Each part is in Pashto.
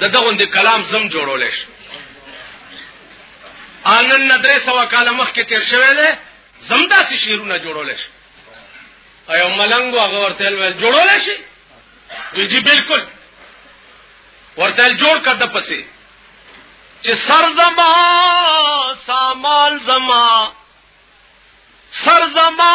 د دغه د کلام زم جوړول شي انن ندرې سوا کال مخکې تیر شوی دی زم داسې شیرونه جوړول شي ایو ملنګ هغه ورته ویل جوړول شي وی جی بالکل ورته جوړ کده پسې چې سر زما سامان زما سر زما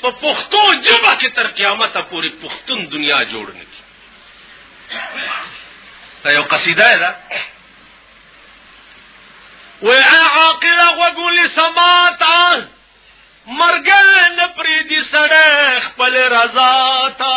په پښتو ژبه کې تر قیامت پورې پښتون دنیا جوړ نه کی دا یو قصیده ده و عاقل غوګول سمات مرګل نه پری دي سړی خپل رضا تا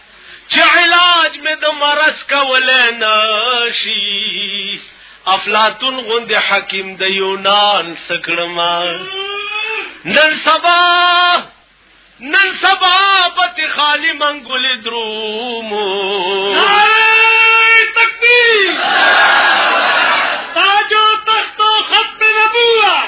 چې علاج مې د مرض کولای نشي افلاطون غوند حکیم د یونان سکړما نن سبا نن سبا پت خالی منګول درومو تکبیر تاج او تخت او خط نبوت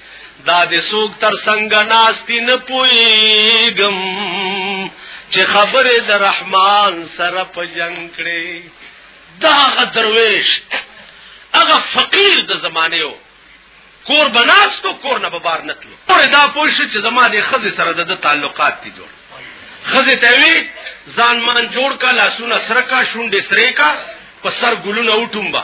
دا د سوق تر څنګه ناشتي نه پويګم چې خبره د رحمان سره په جنگ کړي دا غدرويش هغه فقیر د زمانه یو کور بناستو کور نه ببار نتلو پر دا پوښ چې زما د خزې سره د تعلقات دي جوړ خزې ته وی ځان مان جوړ کا لاسونه سره کا شونډې سره کا په سر ګلونه وټومبا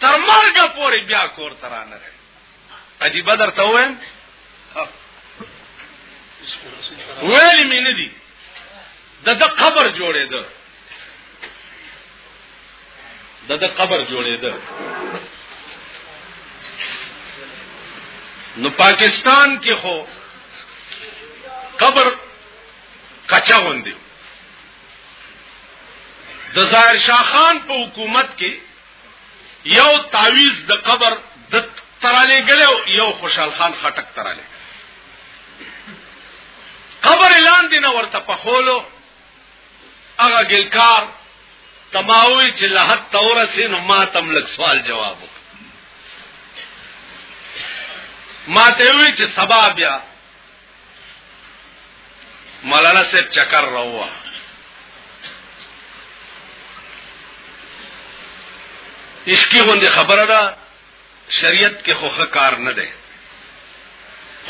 تر مرګه پورې بیا کور ته رانه غی عجیبه درته وایم ویلې مې نه دي د د قبر جوړېده د د قبر جوړېده نو پاکستان کې خو قبر کچا غوندي د ظاهر شاه خان په حکومت کې یو تعویز د قبر د تراله ګلو یو خوشحال خان خټک تراله قبر لاندې نه ورته په خولو هغه ګلکار تماوی چې له حد تور سین ما تم لک سوال جواب ما ته وی چې سبا بیا مولانا سے چکر رہا اس کی دے خبر ادا شریعت کے خوخ کار دے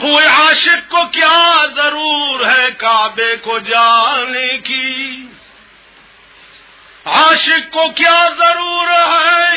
ہوئے عاشق کو کیا ضرور ہے کعبے کو جانے کی عاشق کو کیا ضرور ہے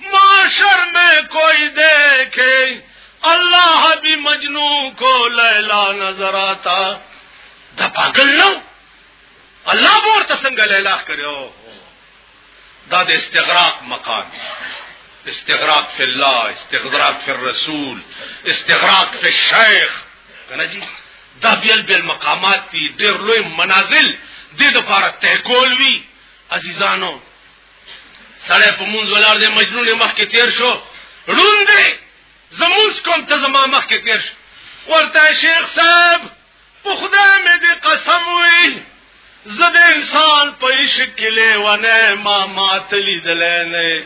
معاشر میں کوئی دیکھے اللہ بھی مجنو کو لیلا نظر آتا دا پاگل نو اللہ بور تسنگ لیلا کرے او دا دا استغراق مقام استغراق فی اللہ استغراق فی الرسول استغراق فی الشیخ کنا جی دا بیل بیل مقامات تی دیر لوی منازل دید پارا تحکول وی عزیزانو سړی په مونږ ولار دی مجنون مخ کې تیر شو روم دی زموس کوم ته زما مخ کې تیر شو ورته شیخ صاحب په خدای مې دې قسم وی زه د انسان په عشق کې لیونه ما ماتلی دلې نه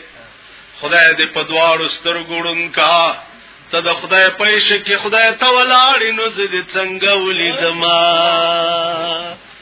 خدای دې په دواړو سترګوړن کا ته د خدای په عشق کې خدای ته ولاړې نو زه دې څنګه ولیدم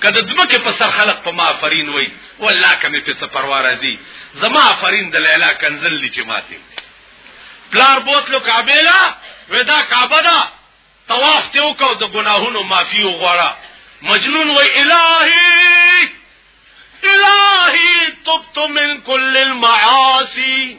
که د ځمکې په سر خلق په ما آفرین وای والله که مې په څه پروا راځي زما آفرین د لیلا کنزل دي چې ماته پلار بوتلو کعبه لا ودا کعبه دا طواف ته وکاو د ګناهونو معافي وغواړه مجنون وای الہی الہی تبت من کل المعاصی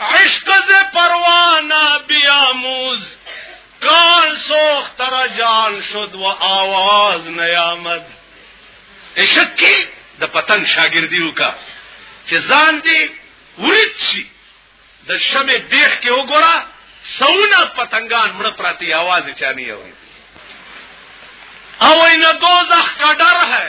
عشق ز پروانه بیاموز کان سوخت تر جان شد و آواز نیامد عشق کی د پتنګ شاګردی وکا چې ځان دی ورید شي د شمه دیخ کې وګوره سونه پتنګان مړ پراتی आवाज چانی اوي او ان دوزخ کا ډر ہے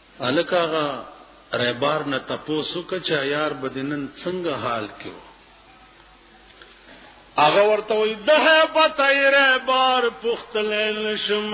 هلک هغه رهبار نه تپوس وکړ چې یار به دې نن څنګه حال کې و هغه ورته وایي د هیبت یې رهبار پوښتلی نه شم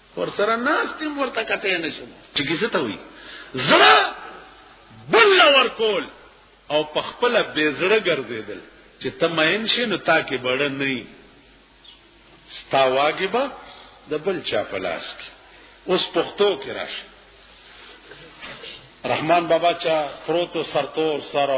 ورسره ناستم ورته کته نشم چې کیسه ته وي زړه بل ورکول او په خپل بے زړه ګرځیدل چې تماین شي نو تا کې بڑ نه ستا واجبہ د بل چا پلاس کې اوس پښتو کې راشي رحمان بابا چا پروتو سرتور سره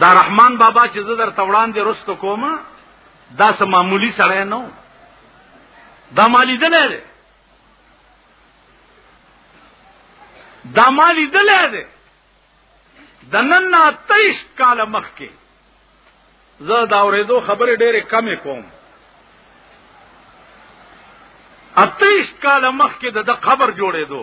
دا رحمان بابا چې زه در توړان دي رست کوم دا سم معمولی سره نه دا مالی دلې ده دا مالی دلې ده د نن نه 23 کال مخکې زه دا اورېدو خبرې ډېرې کمې کوم اتیش کال مخکې د قبر جوړېدو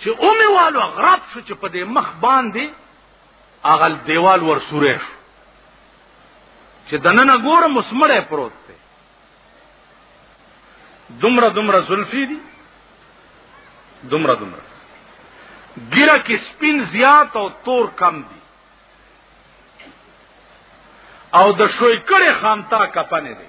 چې اومه والو غرب شو چې په دې مخ باندې اغل دیوال ور سورې شو چې دننه ګورم مسمړې پروت دی دومره دومره زلفی دي دومره دومره ګیره کې سپین زیات او تور کم دي او د شوي کړي خامتا کپنه دي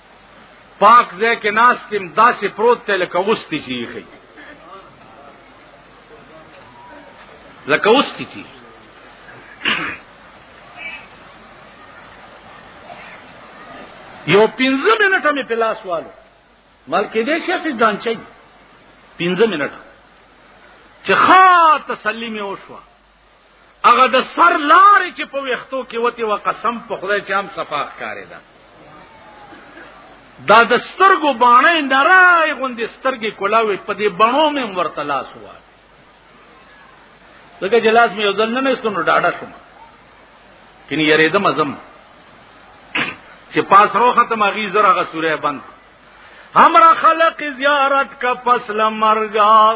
پاک ځای کې ناستم داسې پروت ته لکه اوستي چې یې لکه اوستي چې یو پنځه منټه مې په لاس والو ملکې دې شي چې ځان چي پنځه منټه چې خا تسلیم وشوه هغه د سر لارې چې په وختو کې وتی و قسم په خدای چې هم صفاق کاری ده دا د سترګو باڼې نړای غوندې سترګې کولاوي په دې بڼو مې ورته لاس وای لکه جلاس مې ځل نه مې ستونو ډاډه شوم کینی یریدم ازم چې پاس رو ختم اغي زره غسوره بند همرا خلق زیارت کا پس لمرګا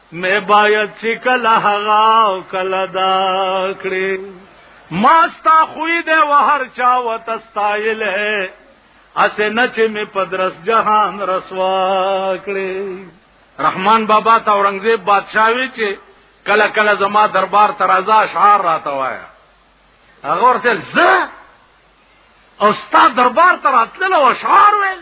مې باید چې کله هغه کله دا کړې ما ستا خوې دې وهر چا وتستایلې اسه نه چې مې پدرس جهان رسوا کړې رحمان بابا تا اورنګزیب بادشاہ وی چې کله کله زما دربار ترازا اشعار راته وایا هغه ورته زه او ستا دربار تراتل او اشعار ویل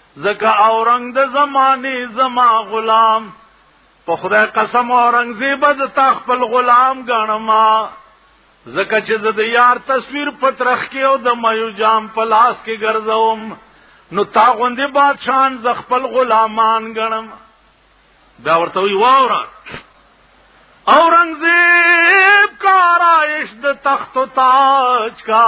زکه اورنګ د زمانه زما غلام په خدای قسم اورنګزیب د تا خپل غلام غنما زکه چې د یار تصویر پترخ کې او د مایو جام په لاس کې ګرځوم نو تا غوندې بادشاہ ز خپل غلامان غنم دا ورته وی واورا اورنګزیب کارایش د تخت و تاج کا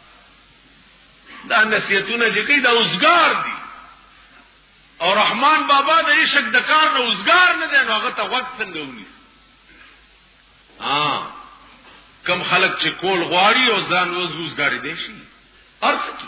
دا نصیحتونه چې کوي دا اوسګار دي او رحمان بابا د عشق د کار نه اوسګار نه دی نو هغه ته وخت څنګه ونی ها کم خلک چې کول غواړي او ځان اوسګاری دی شي ارڅ کی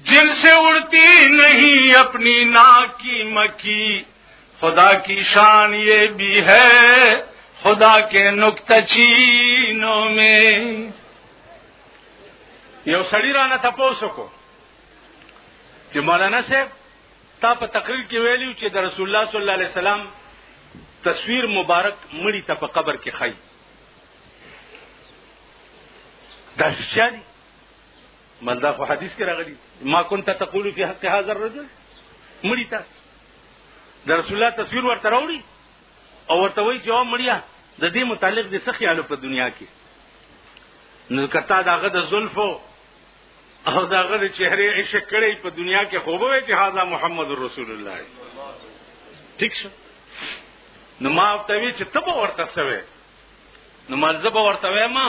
جن سے اڑتی نہیں اپنی نا کی مکی خدا کی شان یہ بھی ہے خدا کے نقطہ چینوں میں یو سړی رانه تاسو کو چې مولانا صاحب تا په تقریر کې ویلو چې د رسول الله صلی الله علیه وسلم تصویر مبارک مړی ته په قبر کې خای دا شاري بل دا خو حدیث کې راغلی ما كنت تقول في حق هذا الرجل مړی ته د رسول الله تصویر ورته راوړي او ورته وایي چې او مړیا د دې متعلق د سخی حالو په دنیا کې نو کتا داغه د زلفو او داغه د چهره عشق کړي په دنیا کې خوب وي چې هاذا محمد رسول الله ٹھیک شو نو ما ته وی چې تبه ورته سوي نو ملزبه ورته ما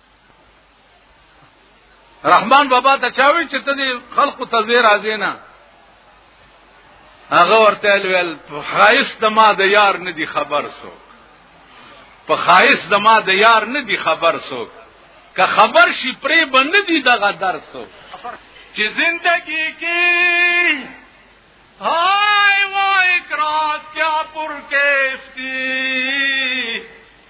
رحمان بابا ته چاوي چې ته دې خلق ته زیر ازینا هغه ورته ویل خایس د ما د یار نه دی خبر سو په خایس د ما د یار نه دی خبر سو که خبر شي پرې بند دی دغه درسو چې زندگی کې هاي وای کراس کیا پر کېفتی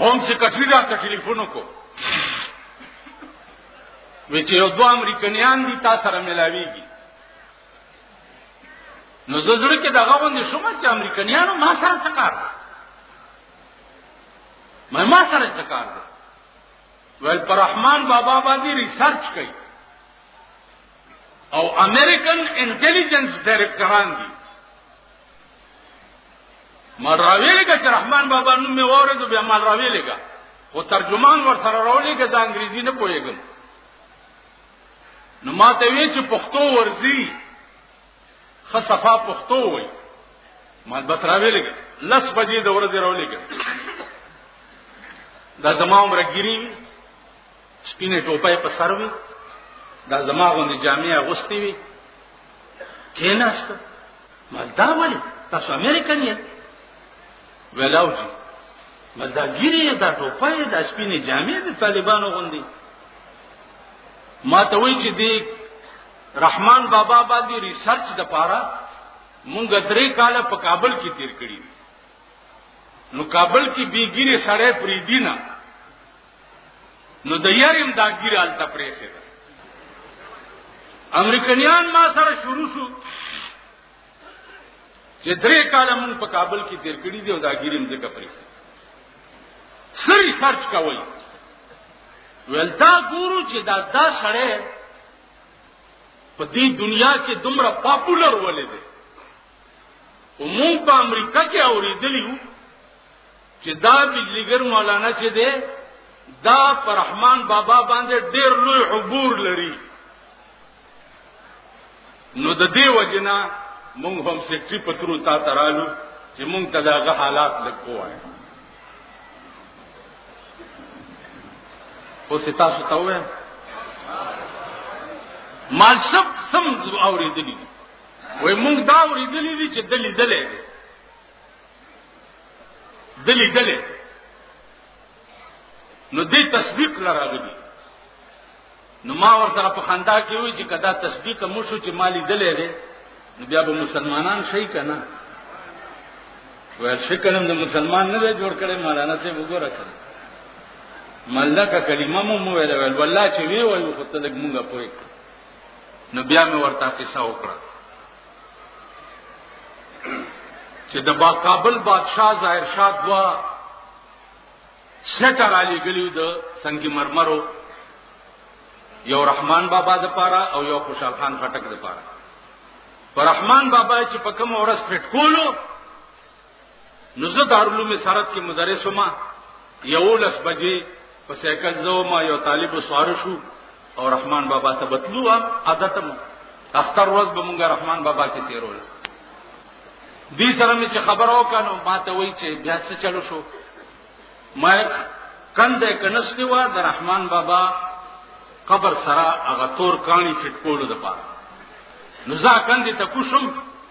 هوم سیکرټری را ته ټلیفون وکړو وی چې یو دوه امریکایان دي تاسو سره ملاویږي نو زه زړه کې دغه باندې شوم چې امریکایانو ما سره څه کار دی ما ما سره څه کار دی ول پر رحمان بابا باندې ریسرچ کوي او امریکن انټيليجنس ډایریکټران دي مال راوی لګا چې رحمان بابا نوم مې وره ته بیا مال راوی لګا خو ترجمان ور سره راولې کې دا انګریزي نه پوهیږم نو ما ته وی چې پښتو ورزي خصفا پښتو وای مال بت راوی لګا لس بجې د ورځې راولې کې دا زما عمر ګری سپینه ټوپه په سر وي دا زما غوندې جامع اغوستي وي کیناست مالدا ولی تاسو امریکن یې ولاو جی مالدا ګیری دا ټوپه دا سپینه جامع د طالبانو غوندې ما ته وی چې دی رحمان بابا باندې ریسرچ د پاره مونږ درې کاله په کابل کې تیر کړی نو کابل کې بیګیره سړی پریدینه نو د یاریم دا ګیر ال تپریخه ده امریکایان ما سره شروع شو چې درې کاله مونږ په کابل کې تیر کړی دی او دا ګیریم ځکه پریخه سری سرچ کوي ولتا ګورو چې دا دا سړی په دې دنیا کې دومره پاپولر ولې دی موږ په امریکا کې اوریدلی وو چې دا بجلیګر مولانا چې دی دا پر رحمان بابا باندې ډیر لوی عبور لري نو د دې وجنا مونږ هم سیکټری پترو تا ترالو چې مونږ ته داغه حالات لکوای او ستا ستوه مال سب سم اوریدلی وای موږ دا ورېدلې دي چې دلی دلې دلی دلې نو دې تصدیق لراغلی نو ما ور سره په خندا کې وی چې کدا تصدیق مو شو چې مالی دلې ده نو بیا به مسلمانان شي کنه وای شکلم د مسلمان نه دی جوړ کړي مولانا ته وګوره کړه ملکه کلمه مو ویل ول والله چې وی وای خو ته لګ مونږه پوي نو بیا مې ورته قصه وکړه چې د با کابل بادشاہ ظاهر شاه دوا سټر علی ګلیو د سنگ مرمرو یو رحمان بابا د پاره او یو خوشحال خان خټک د پاره پر رحمان بابا چې په کوم ورځ پټ کولو نو زه دارالعلوم سرت کې مدرس ما یو لس بجې په سیکل زو ما یو طالب سوار شو او رحمان بابا ته بتلو عادتم اختر ورځ به مونږه رحمان بابا کې تیرول دې سره مې چې خبر او کانو ما ته وای چې بیا څه چلو شو ما کند کنستی وا د رحمان بابا قبر سره هغه تور کانی فټ کولو د پاره نو ځا کندې ته کوشم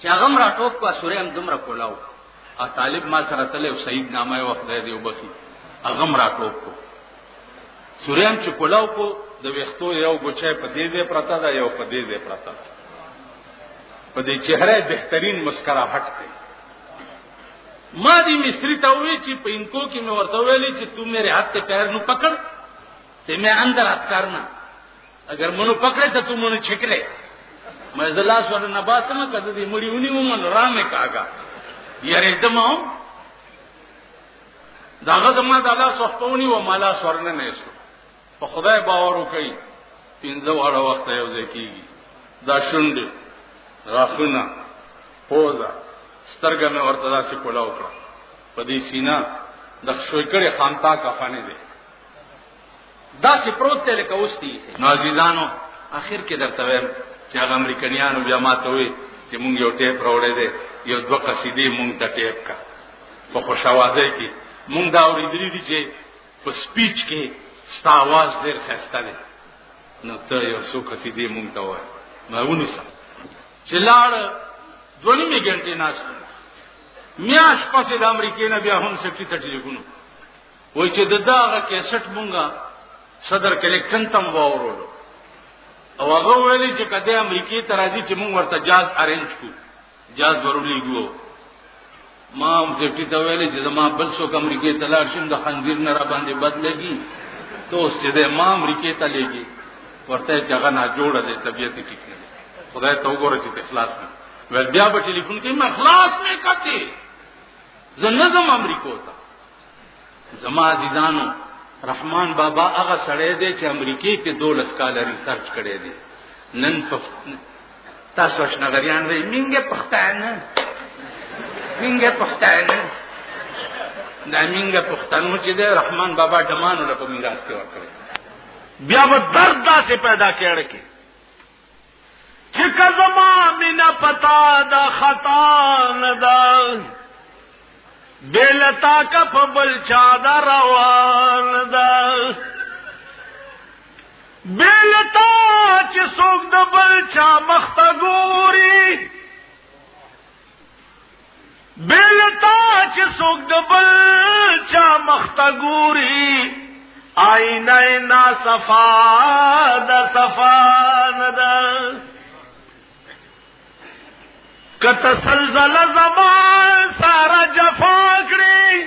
چې هغه را ټوپ کو سورې هم دومره کولاو او طالب ما سره تل او سید نامه او خدای دې وبخي هغه را ټوپ کو سورې هم چې کولاو کو د وختو یو ګوچه په دې دې پرتا دا یو په دې دې پرتا په دې چهره بهترین مسکراهټ دی ما دی مستری ته وی چې په انکو کې مې ورته ویلې چې تو میرے ہاتھ ته پیر نو پکړ ته مې اندر ہاتھ کرنا اگر منو پکړې ته تو منو چکلې مې زلا سره نه باسم کده دې مړی ونی ومن رامه کاګه یاره دمو داغه زما د الله صحبونی و مالا سورنه نه شو په خدای باور وکي پینځه واړه وخت یو ځکیږي دا شوند غاخونه پوزا سترګه مې ورته داسې کولا وکړه په دې سینا د شوي کړي خانتا کفانه دي دا چې پروت دی لکه اوس دی نو عزیزانو اخر کې درته وایم چې هغه امریکایانو بیا ماته وي چې مونږ یو ټیپ راوړی دی یو دوه قصیدې مونږ ته ټیپ کا په خوشاوازۍ کې مونږ دا اورېدلي دي چې په سپیچ کې ستا आवाज ډېر ښایسته دی نو ته یو څو قصیدې مونږ ته وایه ما ونیسه چې لاړ دوه نیمې ګنټې ناست میاش پسې د امریکې نه بیا هم سټي ته ټلیفون وای چې د داغه کیسټ مونږه صدر کلیکټن تم واورولو او هغه ویلي چې کله امریکای ته راځي چې مونږ ورته جاز ارینج کو جاز ورولې ګو ما هم سیفټی ته ویلي چې زما بل څوک امریکای ته لاړ شم د خنزیر نه را باندې بد لګي ته اوس چې د ما امریکای ته لګي ورته چې هغه نه جوړه دي طبيعت ټیک نه خدای ته وګوره چې اخلاص نه ول بیا په ټلیفون کې ما اخلاص نه کته زنه زم امریکو ته زما عزیزانو رحمان بابا هغه سړی دی چې امریکای کې 12 کال ریسرچ کړی دی نن تاسو شنغریان وی مینګه پښتانه مینګه پښتانه دا مینګه پښتنو چې دی رحمان بابا دمانو له میراث کې ورکړی بیا و درد دا سے پیدا کړه کې چې کزما مینا پتا دا خطا نه ده بیلتا کا په بل چا دا روان ده بیلتا چې څوک د بل چا مخته ګوري بیلتا چې څوک د بل چا مخته ګوري آینه نا صفا د صفا نه ده که تسلزله زمان ساره جفا کړي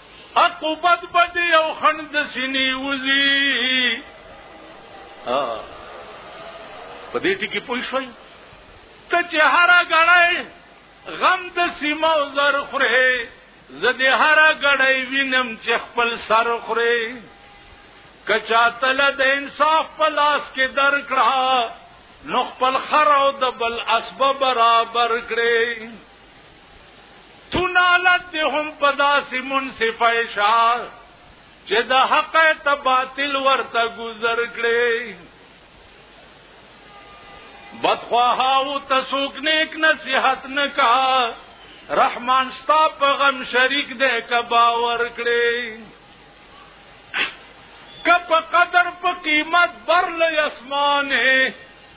عقوبت به دې یو خنډ د سینې وځي په دې ټکي پوه شوي ته چې هره ګړی غم د سیمو زر خورې زه دې هره ګړی وینم چې خپل سر خورې کچا تل د انصاف په لاس کې درکړه نو خپل خر او د بل اسباب برابر کړې تنالت دی هم پداسی منصف اشار چه دا حق تا باطل ورطا گزر کلی بدخواهاو تا سوک نیک نصیحت نکا رحمان ستا په غم شریک دی که باور کړي که په قدر په قیمت بر له اسمانه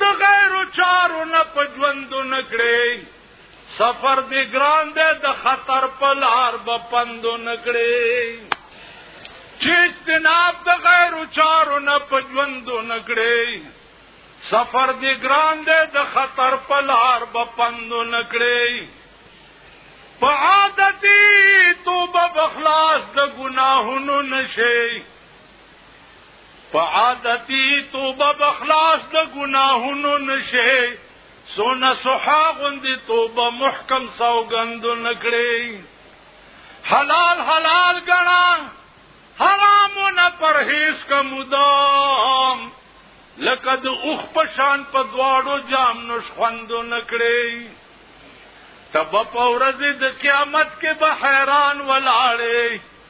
د غیر چارو نه په ژوند نه کړې سفر دی ګران دی د خطر په لار به پند نه کړې چې اجتناب د غیر چارو نه په ژوند نه کړې سفر دی ګران دی د خطر په لار به پند نه کړې په عادتي توبه بخلاص د ګناهونو نشي په عادتي توبه به خلاص د ګناهونو نشي سونه صحا غوندې توبه محکم سوګند نکړي حلال حلال غنا حرامونه پرهیز کومدام لکه د اوخ په شان په دواړو جام نش خوندو نکړي تب په ورځ د قیامت کې به حیران ولاړې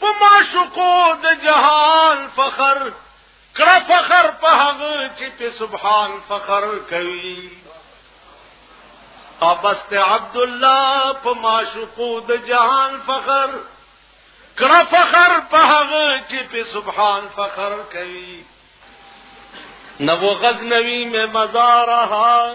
په معشوقو د جهان فخر کړه فخر په هغه چې په سبحان فخر کوي ابست عبد الله په معشوقو د جهان فخر کړه فخر په هغه چې په سبحان فخر کوي نو غزنوی میں مزارها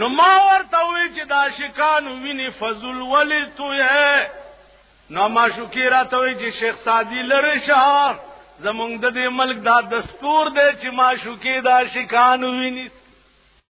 نو ما ورته وی چې دا شکانو ویني فضل ولی تو یې نو ما شکیرا ته وی چې شیخ سادی لری شاه زمونږ د دې ملک دا دستور دی چې ما شکی دا شکانو ویني